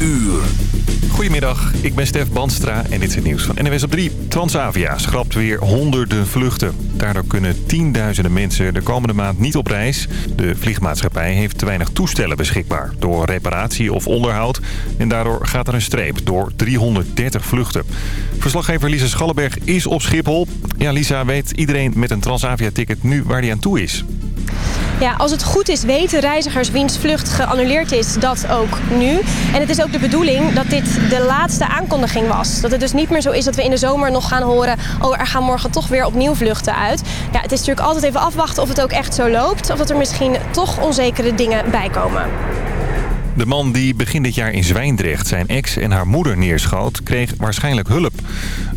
uur. Goedemiddag, ik ben Stef Banstra en dit is het nieuws van NWS op 3. Transavia schrapt weer honderden vluchten. Daardoor kunnen tienduizenden mensen de komende maand niet op reis. De vliegmaatschappij heeft te weinig toestellen beschikbaar... door reparatie of onderhoud. En daardoor gaat er een streep door 330 vluchten. Verslaggever Lisa Schallenberg is op Schiphol. Ja, Lisa, weet iedereen met een Transavia-ticket nu waar die aan toe is? Ja, als het goed is weten reizigers wiens vlucht geannuleerd is, dat ook nu. En het is ook de bedoeling dat dit de laatste aankondiging was. Dat het dus niet meer zo is dat we in de zomer nog gaan horen... oh, er gaan morgen toch weer opnieuw vluchten uit. Ja, het is natuurlijk altijd even afwachten of het ook echt zo loopt... of dat er misschien toch onzekere dingen bij komen. De man die begin dit jaar in Zwijndrecht zijn ex en haar moeder neerschoot... kreeg waarschijnlijk hulp.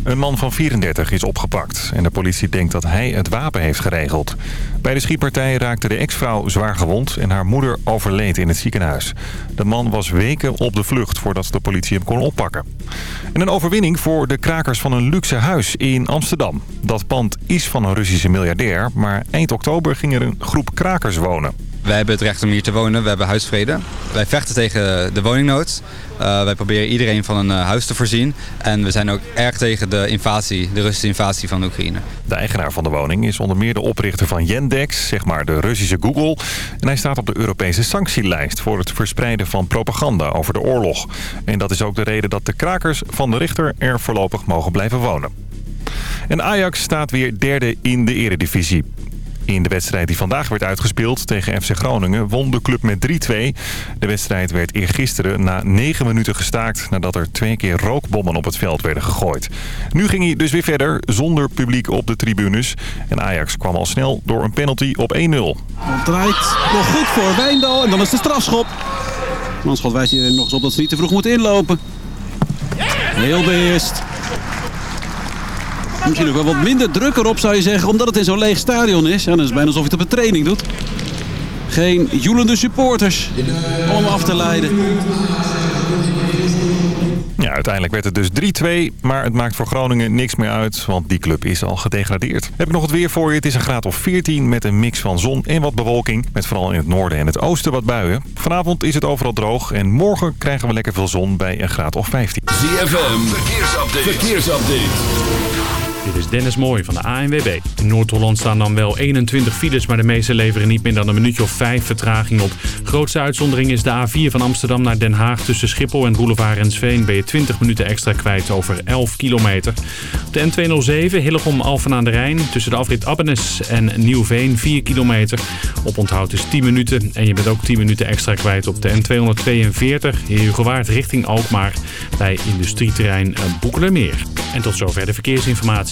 Een man van 34 is opgepakt. En de politie denkt dat hij het wapen heeft geregeld. Bij de schietpartij raakte de ex-vrouw zwaar gewond... en haar moeder overleed in het ziekenhuis. De man was weken op de vlucht voordat de politie hem kon oppakken. En een overwinning voor de krakers van een luxe huis in Amsterdam. Dat pand is van een Russische miljardair... maar eind oktober ging er een groep krakers wonen. Wij hebben het recht om hier te wonen, we hebben huisvrede. Wij vechten tegen de woningnood. Uh, wij proberen iedereen van een uh, huis te voorzien. En we zijn ook erg tegen de invasie, de Russische invasie van Oekraïne. De eigenaar van de woning is onder meer de oprichter van Yandex, zeg maar de Russische Google. En hij staat op de Europese sanctielijst voor het verspreiden van propaganda over de oorlog. En dat is ook de reden dat de krakers van de richter er voorlopig mogen blijven wonen. En Ajax staat weer derde in de eredivisie. In de wedstrijd die vandaag werd uitgespeeld tegen FC Groningen won de club met 3-2. De wedstrijd werd eergisteren na 9 minuten gestaakt nadat er twee keer rookbommen op het veld werden gegooid. Nu ging hij dus weer verder zonder publiek op de tribunes. En Ajax kwam al snel door een penalty op 1-0. Het draait nog goed voor Wijndal en dan is de strafschop. Manschot wijst hier nog eens op dat ze niet te vroeg moeten inlopen. Heel beheerst. Misschien ook wel wat minder druk erop zou je zeggen, omdat het in zo'n leeg stadion is. Ja, dan is het bijna alsof je het op een training doet. Geen joelende supporters om af te leiden. Ja, uiteindelijk werd het dus 3-2, maar het maakt voor Groningen niks meer uit, want die club is al gedegradeerd. Heb ik nog het weer voor je. Het is een graad of 14 met een mix van zon en wat bewolking, met vooral in het noorden en het oosten wat buien. Vanavond is het overal droog en morgen krijgen we lekker veel zon bij een graad of 15. ZFM, verkeersupdate. verkeersupdate. Dit is Dennis Mooij van de ANWB. In Noord-Holland staan dan wel 21 files, maar de meeste leveren niet meer dan een minuutje of 5 vertraging op. Grootste uitzondering is de A4 van Amsterdam naar Den Haag. Tussen Schiphol en Boulevard en Sveen ben je 20 minuten extra kwijt over 11 kilometer. Op de N207 Hillegom-Alphen aan de Rijn. Tussen de afrit Abbenes en Nieuwveen 4 kilometer. Op onthoud is 10 minuten en je bent ook 10 minuten extra kwijt op de N242 Heerhugowaard richting Alkmaar bij industrieterrein Boekelermeer. En tot zover de verkeersinformatie.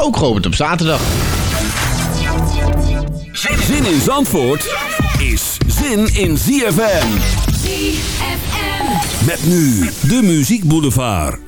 Ook geopend op zaterdag. Zin in Zandvoort is zin in ZFM. ZFM. Met nu de Muziek Boulevard.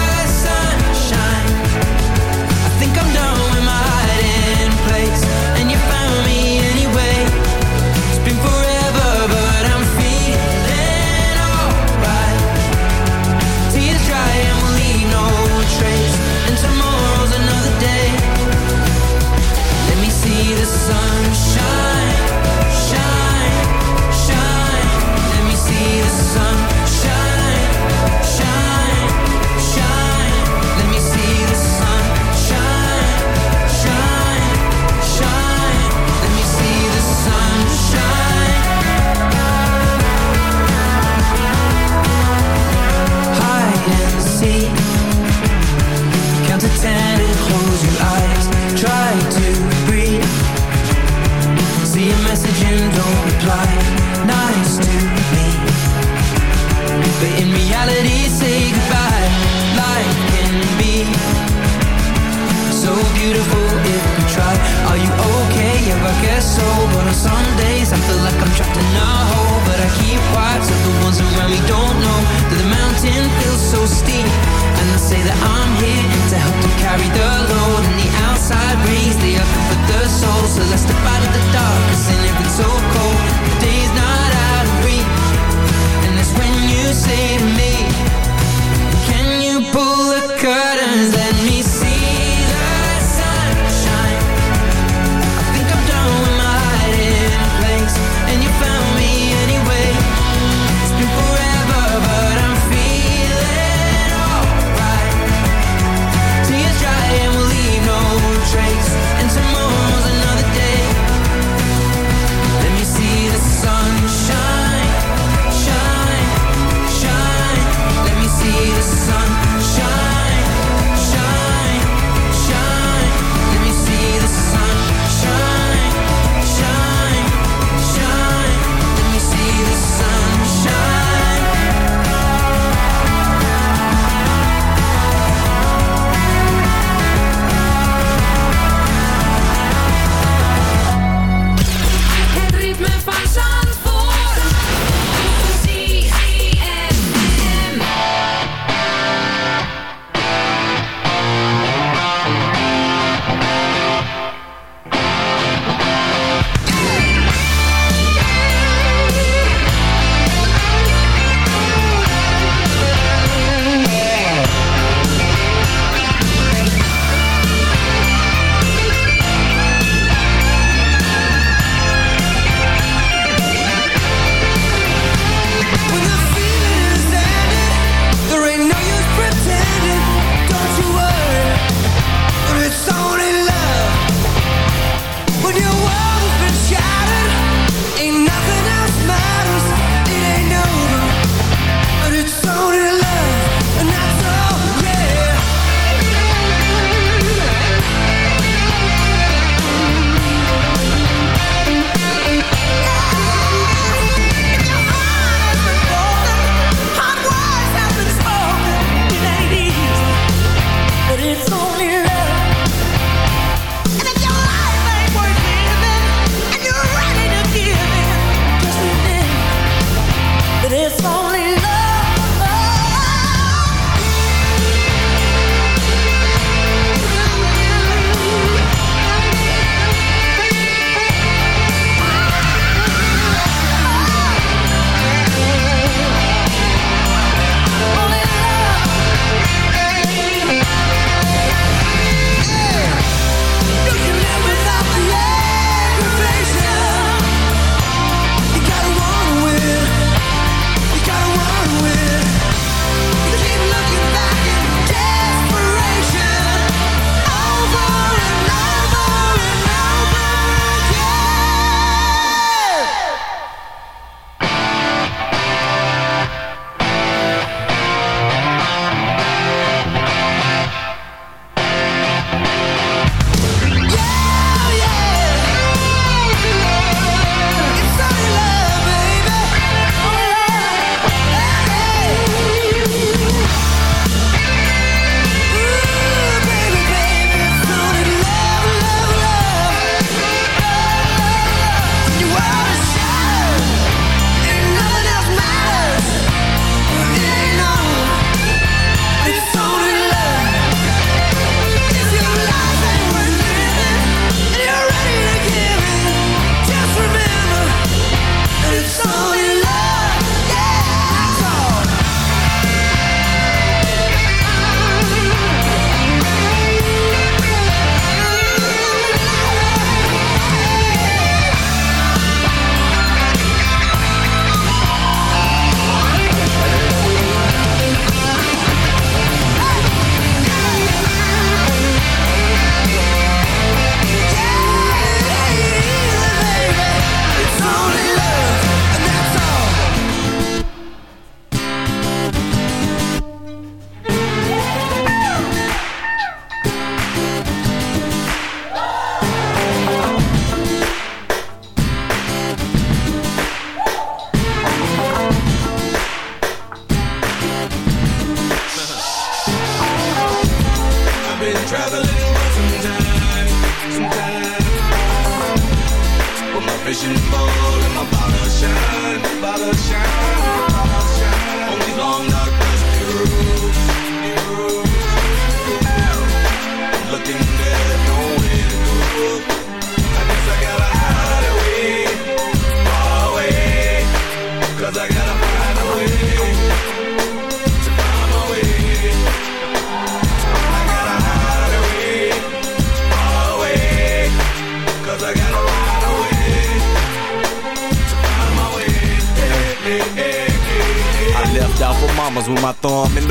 my thumb in the.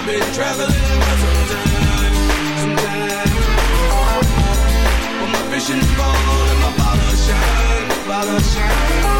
I've been traveling bold and my bottle shine, bottle shine,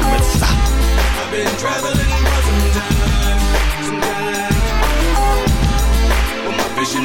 Ah. I've been traveling for some time, some time. But my vision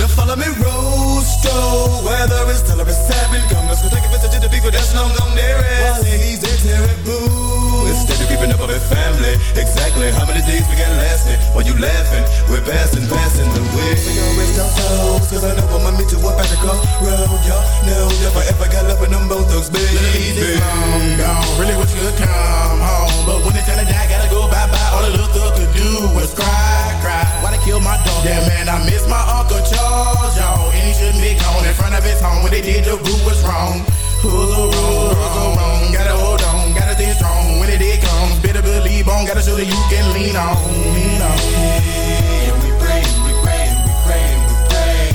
Now follow me, Rosto. Weather is tolerant, seven. Come, let's go take a visit to the people that's long gone there. While he's there, terrible. Instead of keeping up with family. Exactly how many days we got lasting? While you laughing, we're passing, passing the way. We gon' rest our souls, cause I know I'ma meet you up at the crossroad. Y'all know I ever got love with them both thugs, baby. Easy, long gone. Really wish you could come home. But when it's time to die, gotta go bye-bye. All the little thug could do was cry, cry. Why they kill my dog? Yeah, man, I miss my Uncle Charles, y'all. And he shouldn't be gone in front of his home. When they did, the root was wrong. Who's so wrong? Who's so wrong? Gotta hold on, gotta stay strong. When it did comes, better believe on. Gotta show that you can lean on, lean on. We pray, we pray, we pray, we pray.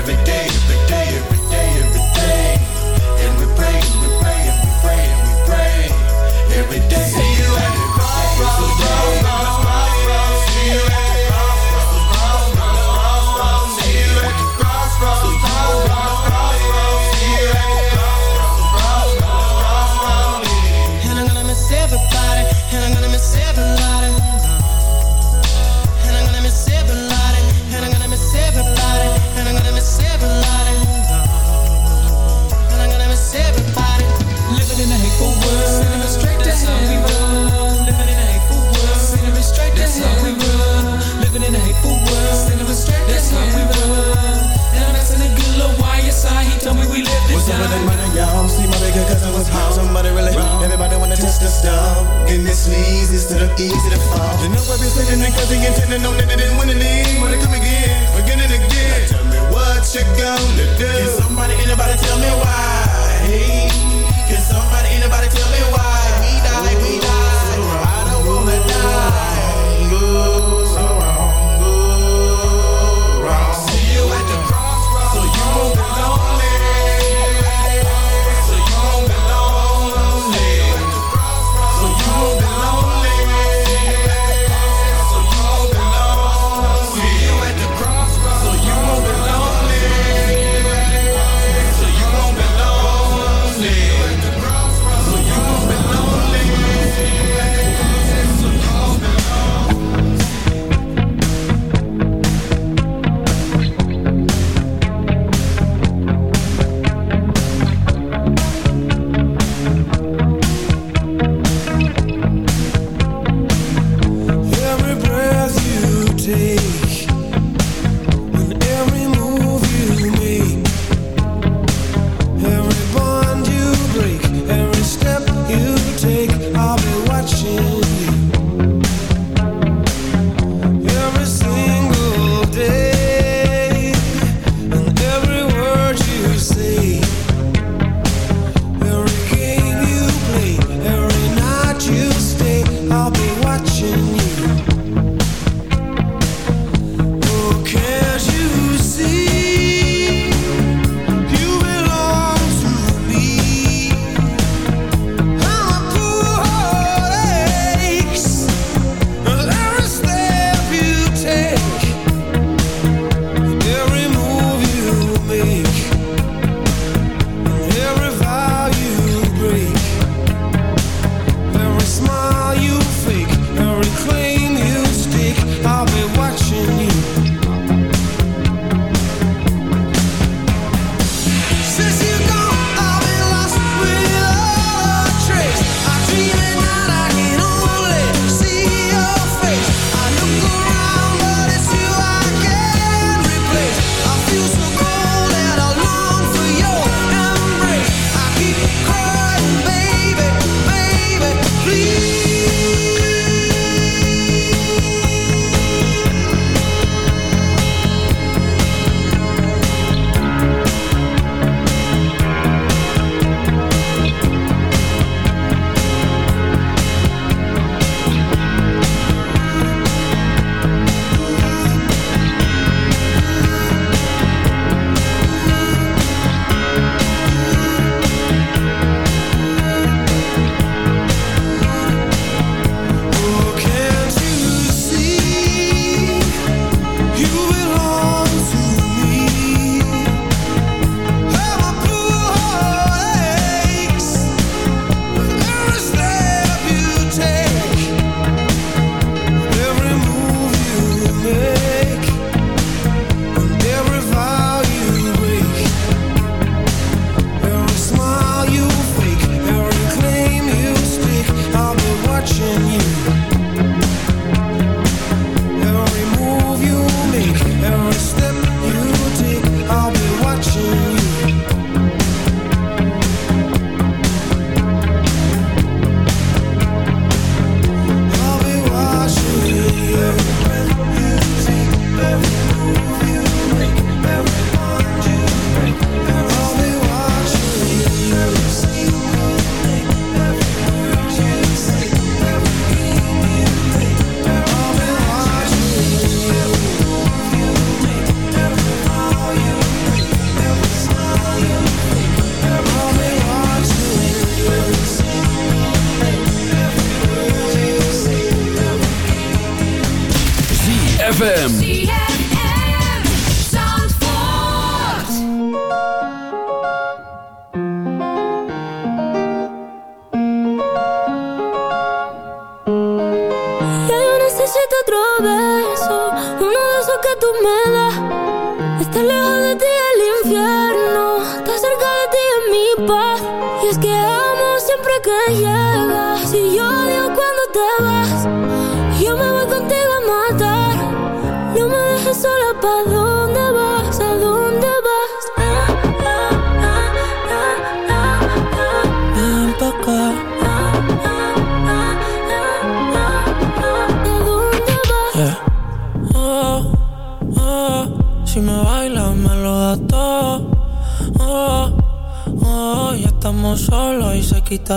Every day, every day, every day, Everybody wanna test the stuff. Getting this easy instead of easy to fall. Know sitting on that didn't win the league. Wanna come again, again and again. Tell me what you gonna do. Can somebody, anybody tell me why? Can somebody, anybody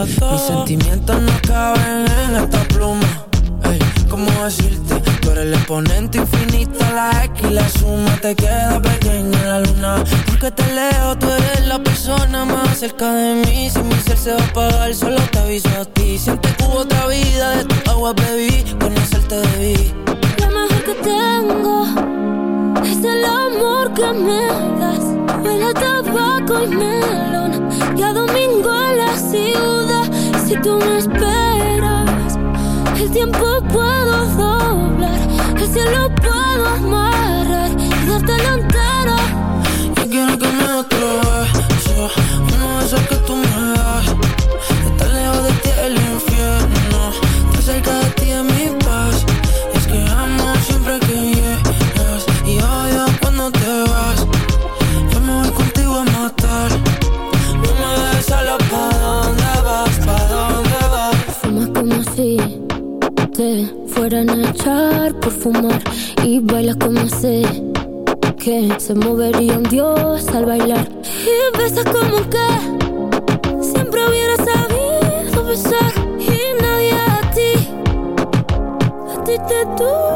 thought. se movería un dios al bailar. Y besas como que siempre hubiera sabido besar. Y nadie a ti, a ti te tuvo.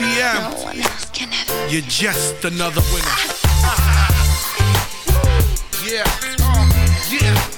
No one else can ever. You're just another winner. yeah. Uh, yeah.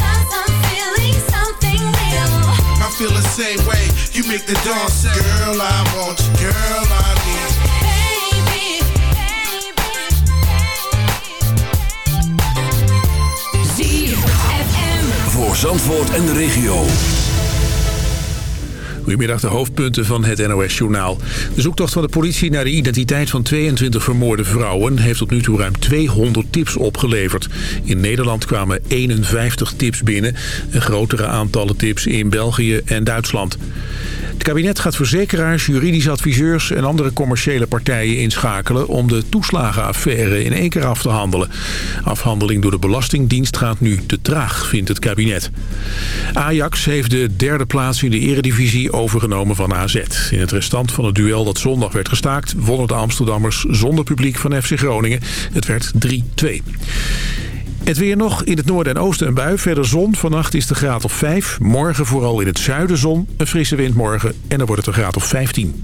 Feel the same way. You make the dawn say, Girl, I want you. Girl, I need you. Voor Zandvoort en de regio. Goedemiddag, de hoofdpunten van het NOS-journaal. De zoektocht van de politie naar de identiteit van 22 vermoorde vrouwen... heeft tot nu toe ruim 200 tips opgeleverd. In Nederland kwamen 51 tips binnen. En grotere aantallen tips in België en Duitsland. Het kabinet gaat verzekeraars, juridische adviseurs en andere commerciële partijen inschakelen om de toeslagenaffaire in één keer af te handelen. Afhandeling door de Belastingdienst gaat nu te traag, vindt het kabinet. Ajax heeft de derde plaats in de eredivisie overgenomen van AZ. In het restant van het duel dat zondag werd gestaakt wonnen de Amsterdammers zonder publiek van FC Groningen. Het werd 3-2. Het weer nog. In het noorden en oosten een bui. Verder zon. Vannacht is de graad of 5. Morgen vooral in het zuiden zon. Een frisse wind morgen. En dan wordt het een graad of 15.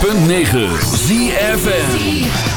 106.9 ZFN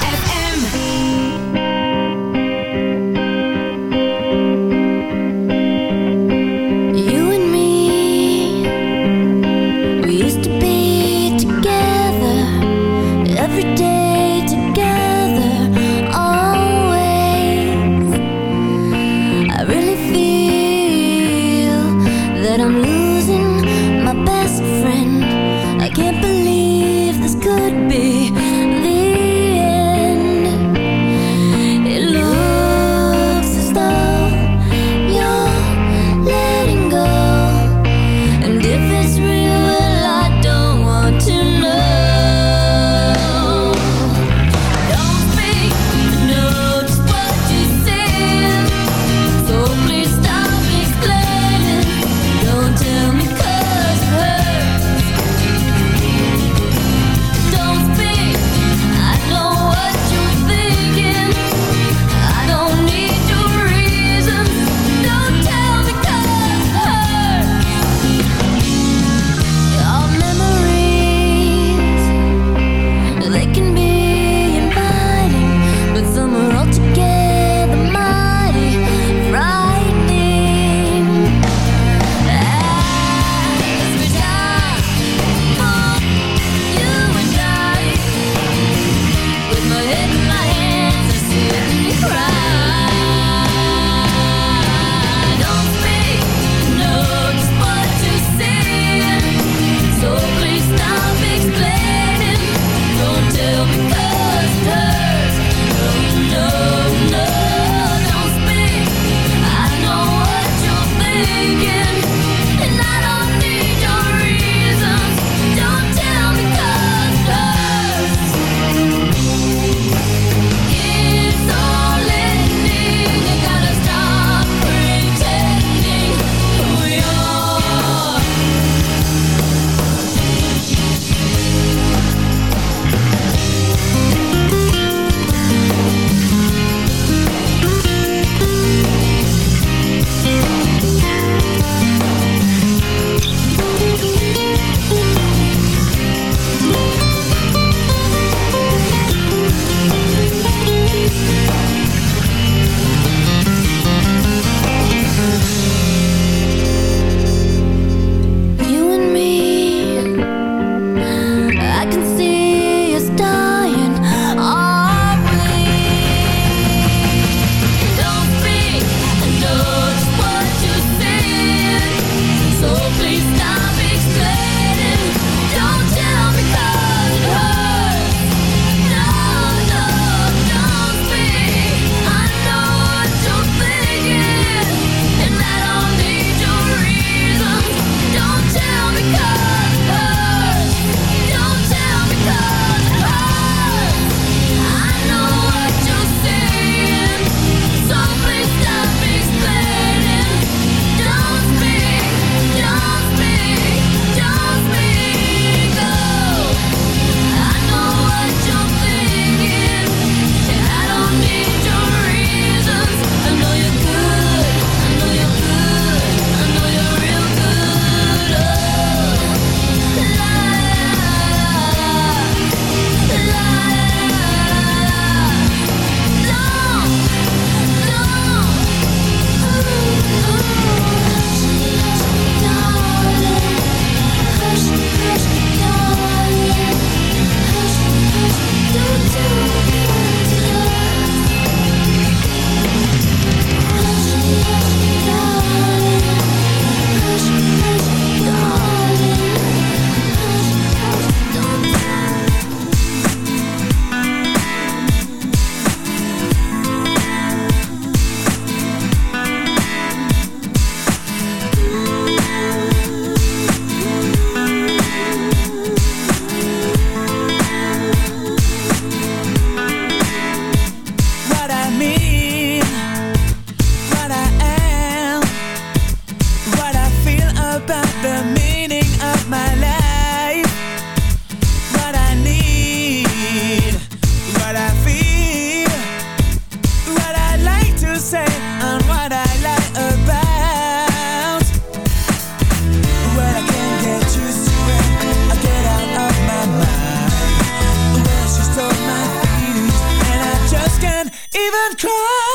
even cry.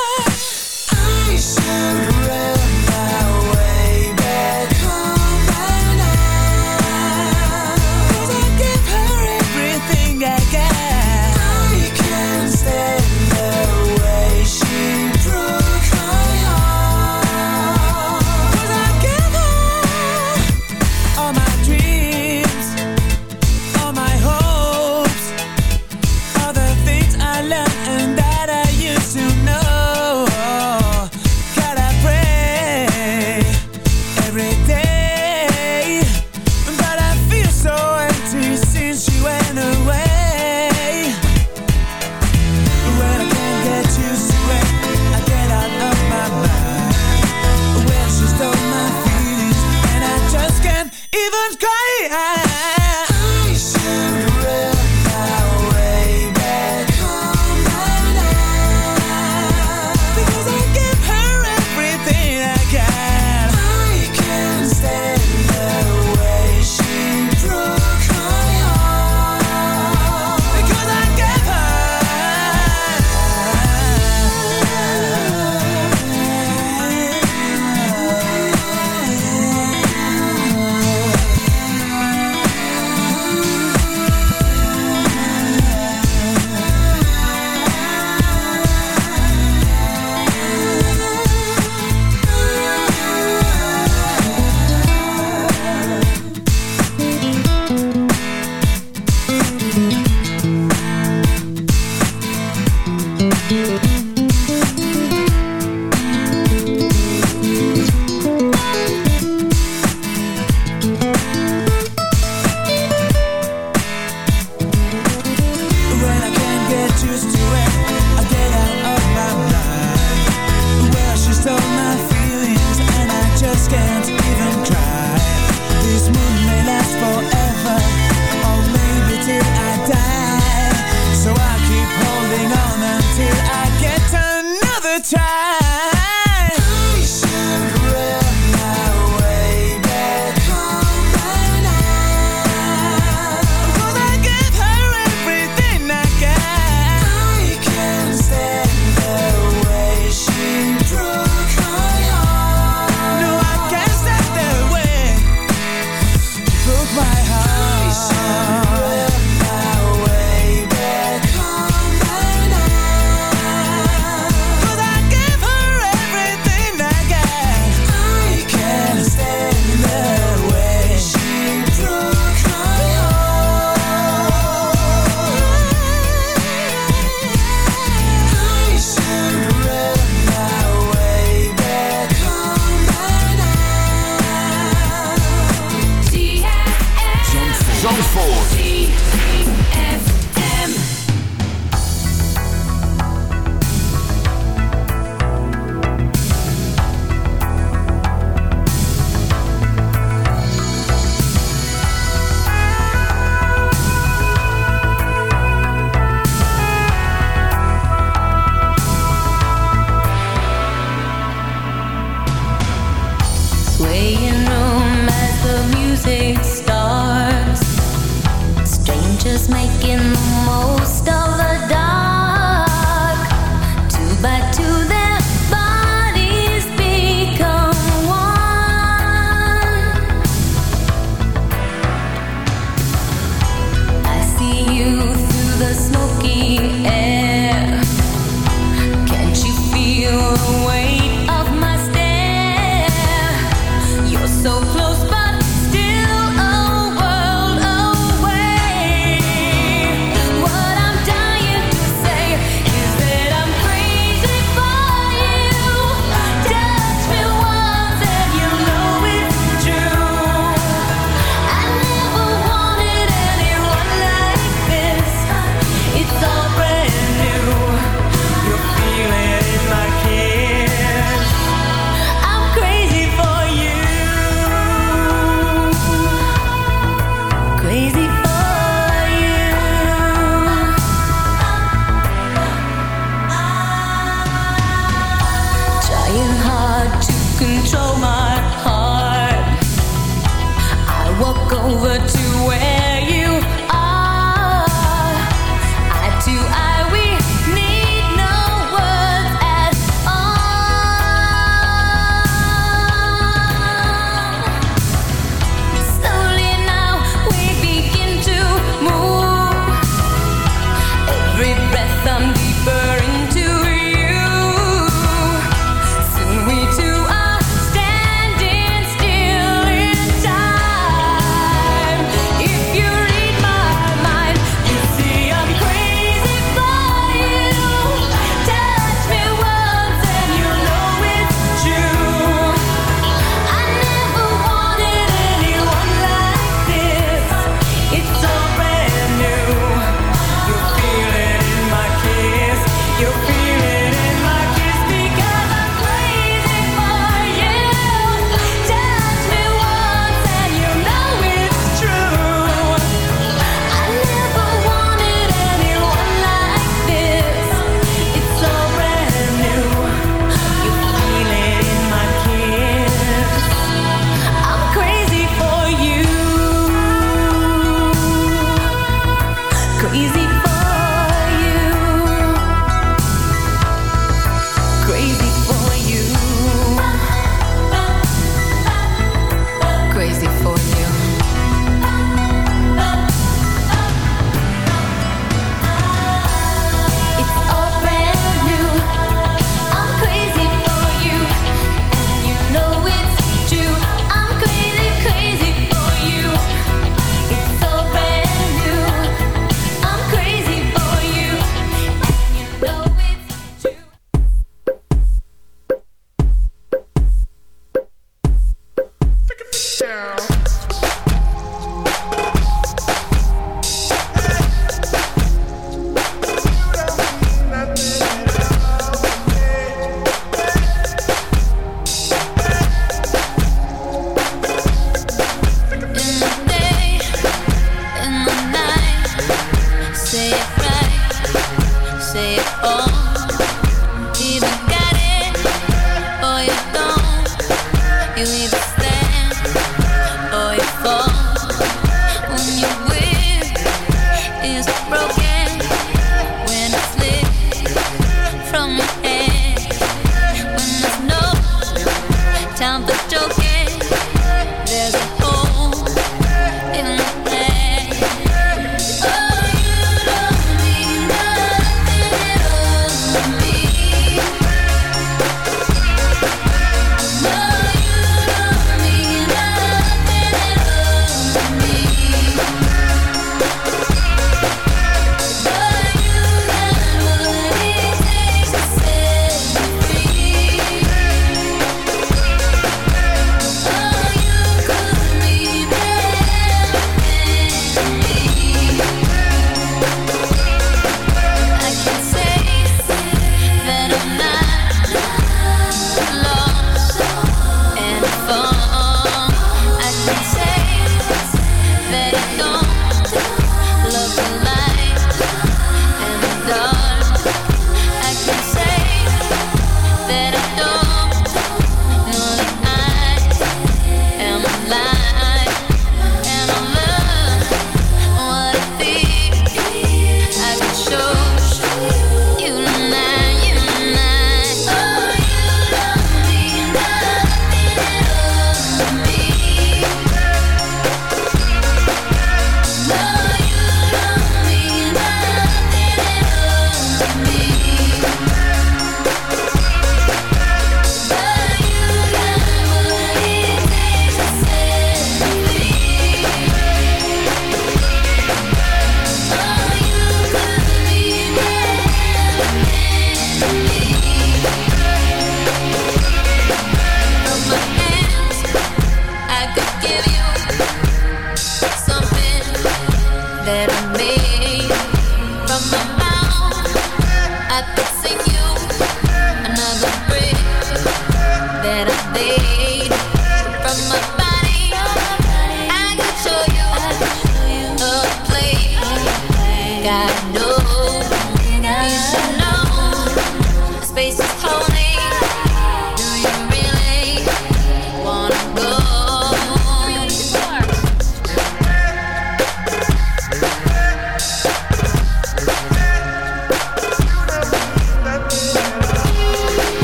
Most of